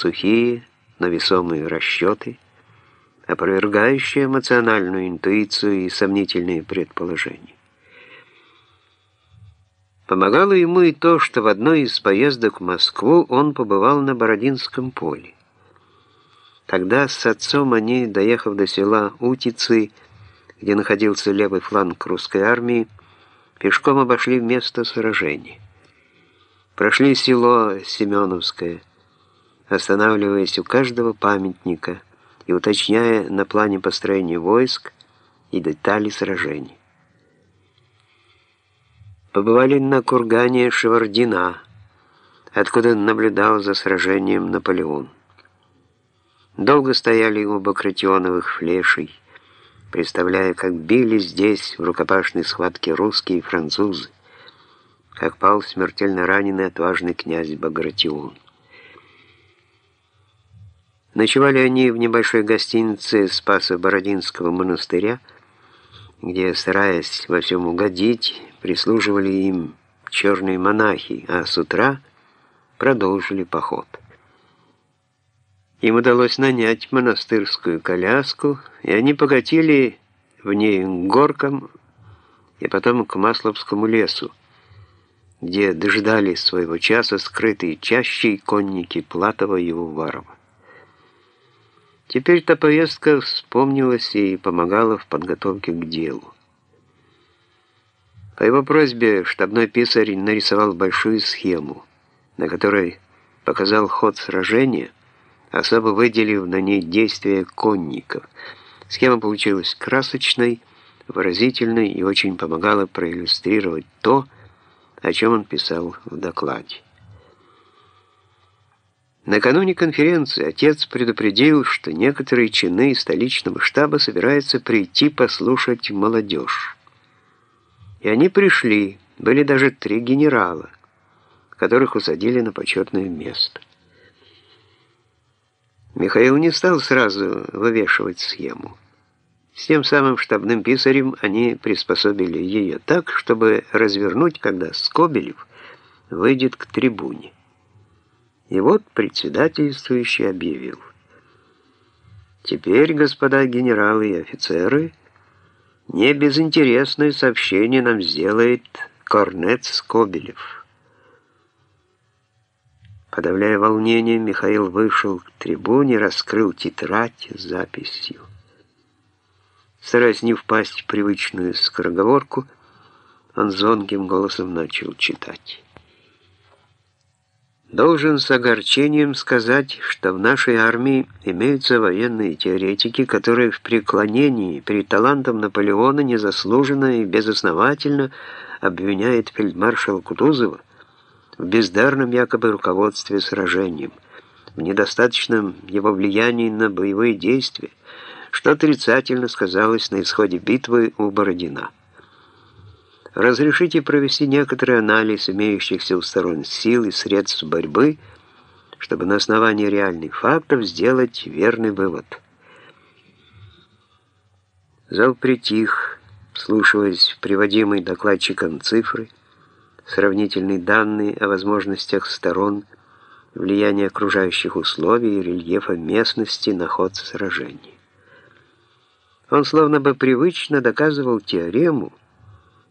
сухие, но весомые расчеты, опровергающие эмоциональную интуицию и сомнительные предположения. Помогало ему и то, что в одной из поездок в Москву он побывал на Бородинском поле. Тогда с отцом они, доехав до села Утицы, где находился левый фланг русской армии, пешком обошли место сражения. Прошли село Семеновское, останавливаясь у каждого памятника и уточняя на плане построения войск и детали сражений. Побывали на кургане Шевардина, откуда наблюдал за сражением Наполеон. Долго стояли у Бакратионовых флешей, представляя, как били здесь в рукопашной схватке русские и французы, как пал смертельно раненый отважный князь Багратион. Ночевали они в небольшой гостинице Спаса Бородинского монастыря, где, стараясь во всем угодить, прислуживали им черные монахи, а с утра продолжили поход. Им удалось нанять монастырскую коляску, и они покатили в ней к горкам и потом к Масловскому лесу, где дожидались своего часа скрытые чащи конники Платова и Уварова. Теперь-то поездка вспомнилась и помогала в подготовке к делу. По его просьбе штабной писарь нарисовал большую схему, на которой показал ход сражения, особо выделив на ней действия конников. Схема получилась красочной, выразительной и очень помогала проиллюстрировать то, о чем он писал в докладе. Накануне конференции отец предупредил, что некоторые чины столичного штаба собираются прийти послушать молодежь. И они пришли, были даже три генерала, которых усадили на почетное место. Михаил не стал сразу вывешивать схему. С тем самым штабным писарем они приспособили ее так, чтобы развернуть, когда Скобелев выйдет к трибуне. И вот председательствующий объявил. Теперь, господа генералы и офицеры, не безинтересное сообщение нам сделает корнет Скобелев. Подавляя волнение, Михаил вышел к трибуне, раскрыл тетрадь с записью. Стараясь не впасть в привычную скороговорку, он звонким голосом начал читать. Должен с огорчением сказать, что в нашей армии имеются военные теоретики, которые в преклонении перед талантом Наполеона незаслуженно и безосновательно обвиняют фельдмаршала Кутузова в бездарном якобы руководстве сражением, в недостаточном его влиянии на боевые действия, что отрицательно сказалось на исходе битвы у Бородина. Разрешите провести некоторый анализ имеющихся у сторон сил и средств борьбы, чтобы на основании реальных фактов сделать верный вывод. Зал притих, слушаясь приводимые докладчиком цифры, сравнительные данные о возможностях сторон, влияние окружающих условий и рельефа местности на ход сражений. Он словно бы привычно доказывал теорему,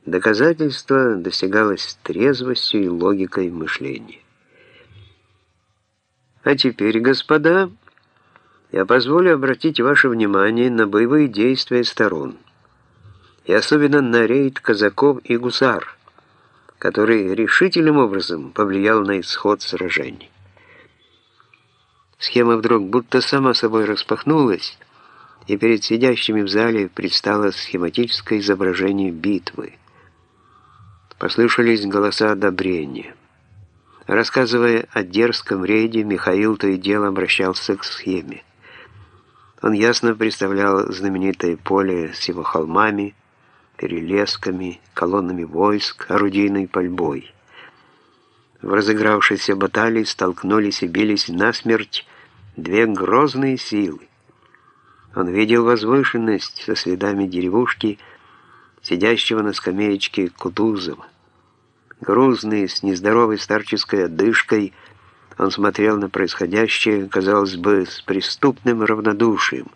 доказательство достигалось трезвостью и логикой мышления. А теперь, господа, я позволю обратить ваше внимание на боевые действия сторон, и особенно на рейд казаков и гусар, который решительным образом повлиял на исход сражений. Схема вдруг будто сама собой распахнулась, и перед сидящими в зале предстало схематическое изображение битвы. Послышались голоса одобрения. Рассказывая о дерзком рейде, Михаил то и дело обращался к схеме. Он ясно представлял знаменитое поле с его холмами, перелесками, колоннами войск, орудийной пальбой. В разыгравшейся баталии столкнулись и бились насмерть две грозные силы. Он видел возвышенность со следами деревушки, сидящего на скамеечке Кутузова. Грузный, с нездоровой старческой одышкой, Он смотрел на происходящее, казалось бы, с преступным равнодушием,